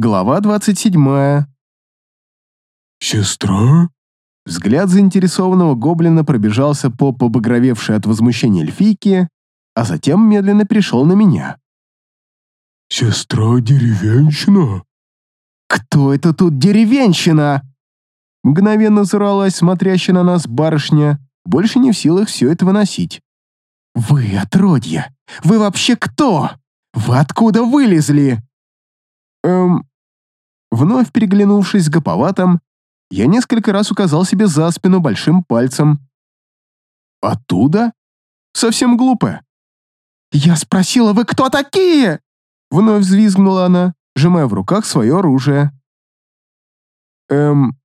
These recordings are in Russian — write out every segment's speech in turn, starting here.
Глава 27. «Сестра?» Взгляд заинтересованного гоблина пробежался по побагровевшей от возмущения эльфийке, а затем медленно перешел на меня. «Сестра деревенщина?» «Кто это тут деревенщина?» Мгновенно заралась смотрящая на нас барышня, больше не в силах все это выносить. «Вы, отродья! Вы вообще кто? Вы откуда вылезли?» «Эм...» Вновь переглянувшись с гоповатом, я несколько раз указал себе за спину большим пальцем. «Оттуда? Совсем глупо». «Я спросила, вы кто такие?» Вновь взвизгнула она, сжимая в руках свое оружие. «Эм...»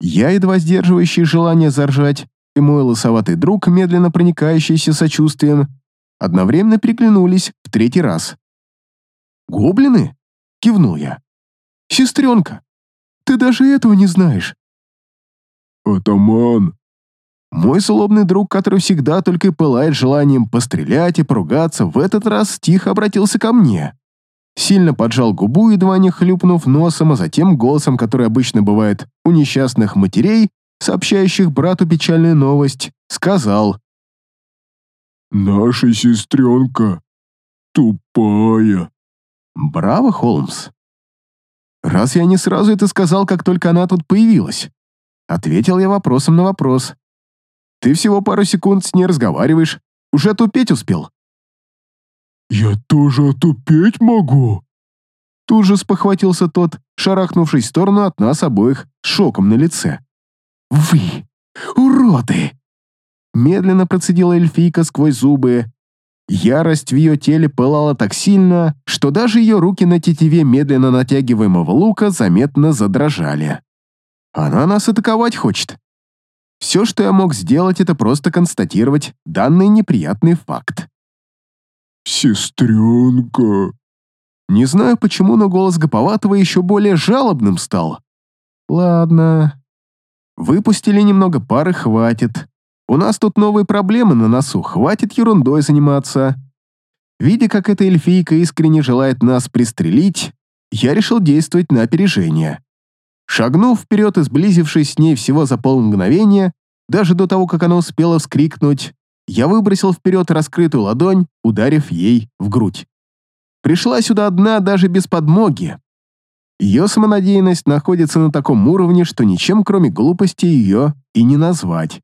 Я, едва сдерживающий желание заржать, и мой лысоватый друг, медленно проникающийся сочувствием, одновременно приглянулись в третий раз. «Гоблины?» — кивнул я. «Сестренка, ты даже этого не знаешь». «Атаман!» Мой злобный друг, который всегда только и пылает желанием пострелять и поругаться, в этот раз тихо обратился ко мне. Сильно поджал губу, едва не хлюпнув носом, а затем голосом, который обычно бывает у несчастных матерей, сообщающих брату печальную новость, сказал. «Наша сестренка тупая». «Браво, Холмс!» «Раз я не сразу это сказал, как только она тут появилась?» Ответил я вопросом на вопрос. «Ты всего пару секунд с ней разговариваешь, уже тупеть успел». «Я тоже отупеть могу?» Тут же спохватился тот, шарахнувшись в сторону от нас обоих с шоком на лице. «Вы, уроды!» Медленно процедила эльфийка сквозь зубы. Ярость в ее теле пылала так сильно, что даже ее руки на тетиве медленно натягиваемого лука заметно задрожали. Она нас атаковать хочет. Все, что я мог сделать, это просто констатировать данный неприятный факт. «Сестренка...» Не знаю почему, но голос Гоповатого еще более жалобным стал. «Ладно. Выпустили немного пары, хватит. У нас тут новые проблемы на носу, хватит ерундой заниматься». Видя, как эта эльфийка искренне желает нас пристрелить, я решил действовать на опережение. Шагнув вперед и сблизившись с ней всего за полмгновения, даже до того, как она успела вскрикнуть, я выбросил вперед раскрытую ладонь, ударив ей в грудь. Пришла сюда одна даже без подмоги. Ее самонадеянность находится на таком уровне, что ничем, кроме глупости, ее и не назвать.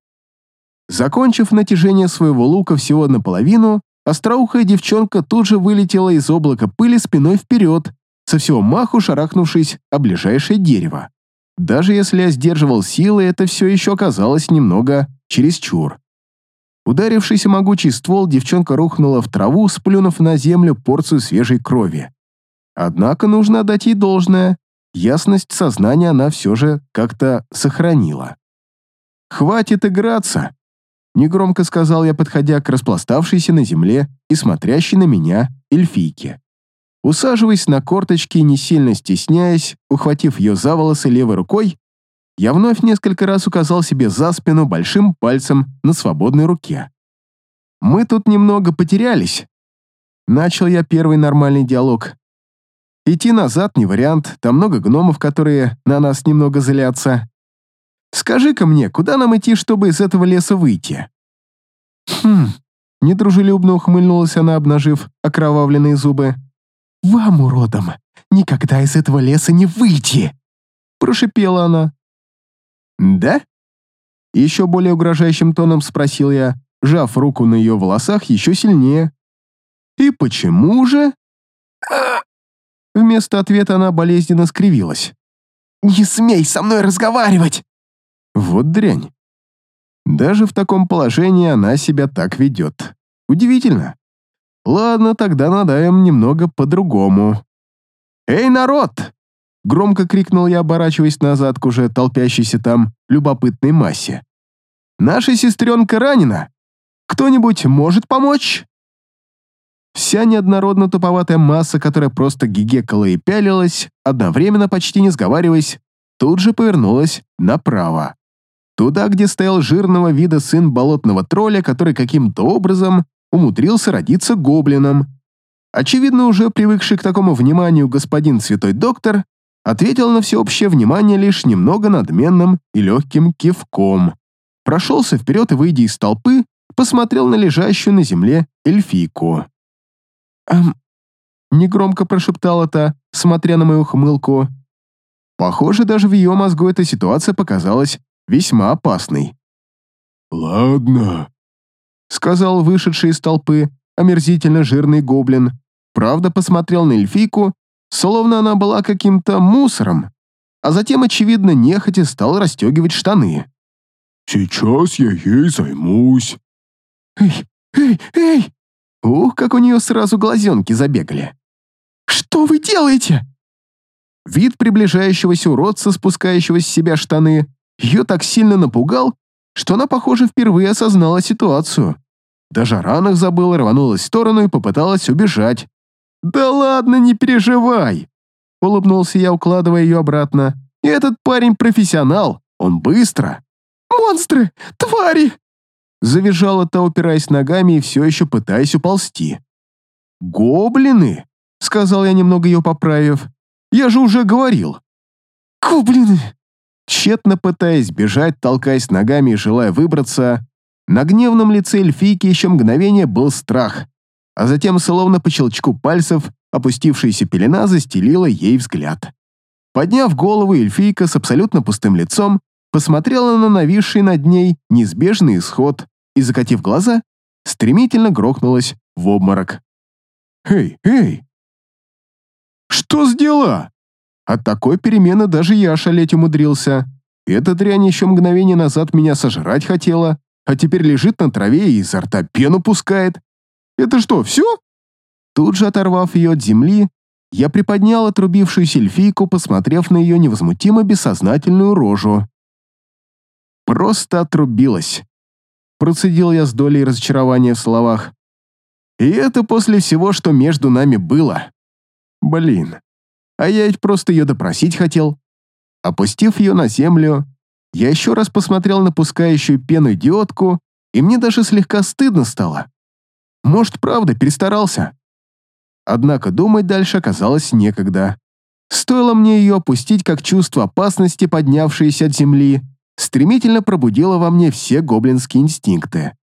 Закончив натяжение своего лука всего наполовину, остроухая девчонка тут же вылетела из облака пыли спиной вперед, со всего маху шарахнувшись о ближайшее дерево. Даже если я сдерживал силы, это все еще оказалось немного чересчур. Ударившийся могучий ствол, девчонка рухнула в траву, сплюнув на землю порцию свежей крови. Однако нужно отдать ей должное. Ясность сознания она все же как-то сохранила. «Хватит играться!» — негромко сказал я, подходя к распластавшейся на земле и смотрящей на меня эльфийке. Усаживаясь на корточки не сильно стесняясь, ухватив ее за волосы левой рукой, я вновь несколько раз указал себе за спину большим пальцем на свободной руке. «Мы тут немного потерялись». Начал я первый нормальный диалог. Идти назад не вариант, там много гномов, которые на нас немного злятся. Скажи-ка мне, куда нам идти, чтобы из этого леса выйти?» «Хм...» — недружелюбно ухмыльнулась она, обнажив окровавленные зубы. «Вам, уродам, никогда из этого леса не выйти!» Прошипела она. «Да?» Еще более угрожающим тоном спросил я, жав руку на ее волосах еще сильнее. «И почему же?» Вместо ответа она болезненно скривилась. «Не смей со мной разговаривать!» Вот дрянь. Даже в таком положении она себя так ведет. Удивительно. Ладно, тогда надаем немного по-другому. «Эй, народ!» Громко крикнул я, оборачиваясь назад к уже толпящейся там любопытной массе. «Наша сестренка ранена! Кто-нибудь может помочь?» Вся неоднородно туповатая масса, которая просто гигекала и пялилась, одновременно почти не сговариваясь, тут же повернулась направо. Туда, где стоял жирного вида сын болотного тролля, который каким-то образом умудрился родиться гоблином. Очевидно, уже привыкший к такому вниманию господин святой доктор ответил на всеобщее внимание лишь немного надменным и легким кивком. Прошелся вперед и, выйдя из толпы, посмотрел на лежащую на земле эльфийку. «Эм...» — негромко прошептала та, смотря на мою хмылку. Похоже, даже в ее мозгу эта ситуация показалась весьма опасной. «Ладно», — сказал вышедший из толпы омерзительно жирный гоблин. Правда, посмотрел на эльфийку, словно она была каким-то мусором, а затем, очевидно, нехотя стал расстегивать штаны. «Сейчас я ей займусь». «Эй, эй, эй!» Ух, как у нее сразу глазенки забегали. «Что вы делаете?» Вид приближающегося уродца, спускающего с себя штаны, ее так сильно напугал, что она, похоже, впервые осознала ситуацию. Даже о ранах забыла, рванулась в сторону и попыталась убежать. «Да ладно, не переживай!» Улыбнулся я, укладывая ее обратно. «Этот парень профессионал, он быстро!» «Монстры! Твари!» Завизжала та, упираясь ногами и все еще пытаясь уползти. «Гоблины!» — сказал я, немного ее поправив. «Я же уже говорил!» «Гоблины!» Тщетно пытаясь бежать, толкаясь ногами и желая выбраться, на гневном лице эльфийки еще мгновение был страх, а затем, словно по щелчку пальцев, опустившаяся пелена застелила ей взгляд. Подняв голову, эльфийка с абсолютно пустым лицом посмотрела на нависший над ней неизбежный исход и, закатив глаза, стремительно грохнулась в обморок. «Эй, эй!» «Что сделала?» От такой перемены даже я шалеть умудрился. Эта дрянь еще мгновение назад меня сожрать хотела, а теперь лежит на траве и изо рта пену пускает. Это что, все? Тут же оторвав ее от земли, я приподнял отрубившуюся эльфийку, посмотрев на ее невозмутимо бессознательную рожу. Просто отрубилась. Процедил я с долей разочарования в словах. И это после всего, что между нами было. Блин, а я ведь просто ее допросить хотел. Опустив ее на землю, я еще раз посмотрел на пускающую пену идиотку, и мне даже слегка стыдно стало. Может, правда, перестарался. Однако думать дальше оказалось некогда. Стоило мне ее опустить, как чувство опасности, поднявшееся от земли, стремительно пробудило во мне все гоблинские инстинкты.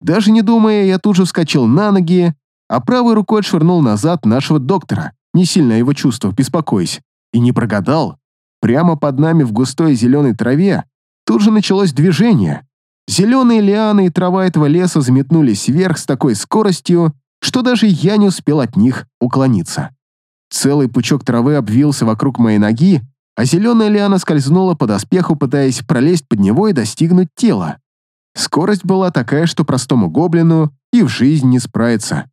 Даже не думая, я тут же вскочил на ноги, а правой рукой отшвырнул назад нашего доктора, не сильно о его чувствах беспокоясь, и не прогадал. Прямо под нами в густой зеленой траве тут же началось движение. Зеленые лианы и трава этого леса заметнулись вверх с такой скоростью, что даже я не успел от них уклониться. Целый пучок травы обвился вокруг моей ноги, а зеленая лиана скользнула по доспеху, пытаясь пролезть под него и достигнуть тела. Скорость была такая, что простому гоблину и в жизнь не справиться.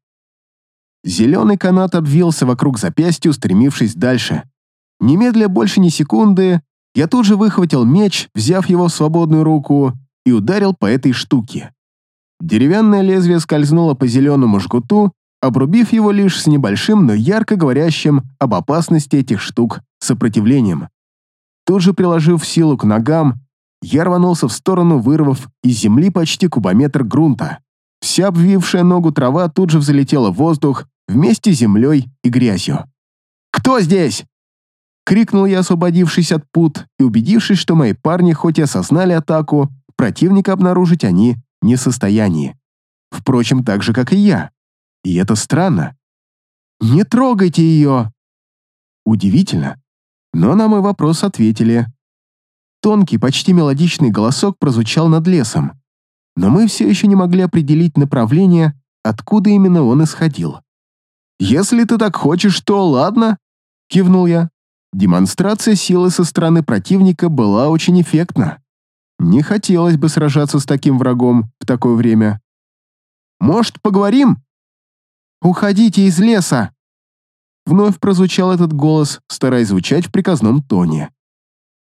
Зеленый канат обвился вокруг запястья, устремившись дальше. Немедля больше ни секунды, я тут же выхватил меч, взяв его в свободную руку, и ударил по этой штуке. Деревянное лезвие скользнуло по зеленому жгуту, обрубив его лишь с небольшим, но ярко говорящим об опасности этих штук сопротивлением. Тут же приложив силу к ногам, я рванулся в сторону, вырвав из земли почти кубометр грунта. Вся обвившая ногу трава тут же взлетела в воздух вместе с землей и грязью. «Кто здесь?» Крикнул я, освободившись от пут и убедившись, что мои парни хоть и осознали атаку, противника обнаружить они не в состоянии. Впрочем, так же, как и я. И это странно. «Не трогайте ее!» Удивительно, но на мой вопрос ответили. Тонкий, почти мелодичный голосок прозвучал над лесом, но мы все еще не могли определить направление, откуда именно он исходил. «Если ты так хочешь, то ладно», — кивнул я. Демонстрация силы со стороны противника была очень эффектна. Не хотелось бы сражаться с таким врагом в такое время. «Может, поговорим?» «Уходите из леса!» Вновь прозвучал этот голос, стараясь звучать в приказном тоне.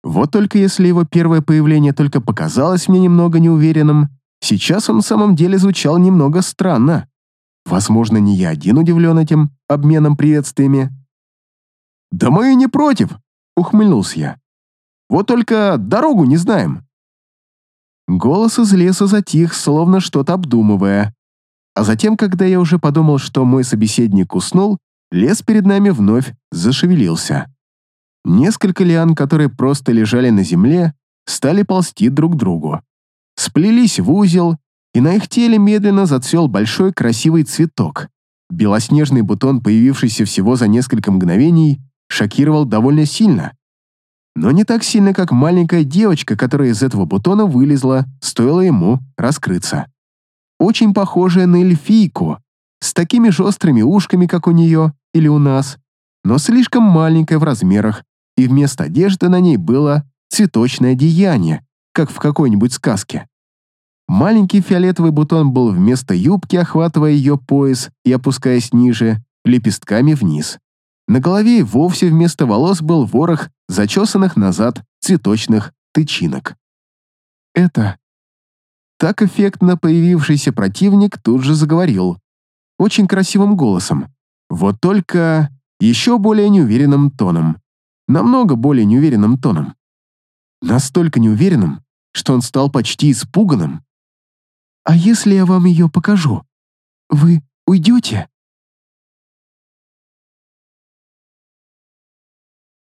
Вот только если его первое появление только показалось мне немного неуверенным, сейчас он в самом деле звучал немного странно. Возможно, не я один удивлен этим обменом приветствиями. «Да мы и не против», — ухмыльнулся я. «Вот только дорогу не знаем». Голос из леса затих, словно что-то обдумывая. А затем, когда я уже подумал, что мой собеседник уснул, лес перед нами вновь зашевелился. Несколько лиан, которые просто лежали на земле, стали ползти друг к другу. Сплелись в узел, и на их теле медленно зацвел большой красивый цветок. Белоснежный бутон, появившийся всего за несколько мгновений, шокировал довольно сильно. Но не так сильно, как маленькая девочка, которая из этого бутона вылезла, стоило ему раскрыться. Очень похожая на эльфийку, с такими же острыми ушками, как у нее или у нас, но слишком маленькая в размерах, и вместо одежды на ней было цветочное одеяние, как в какой-нибудь сказке. Маленький фиолетовый бутон был вместо юбки, охватывая ее пояс и опускаясь ниже, лепестками вниз. На голове вовсе вместо волос был ворох зачесанных назад цветочных тычинок. Это... Так эффектно появившийся противник тут же заговорил. Очень красивым голосом. Вот только еще более неуверенным тоном. Намного более неуверенным тоном. Настолько неуверенным, что он стал почти испуганным. «А если я вам ее покажу, вы уйдете?»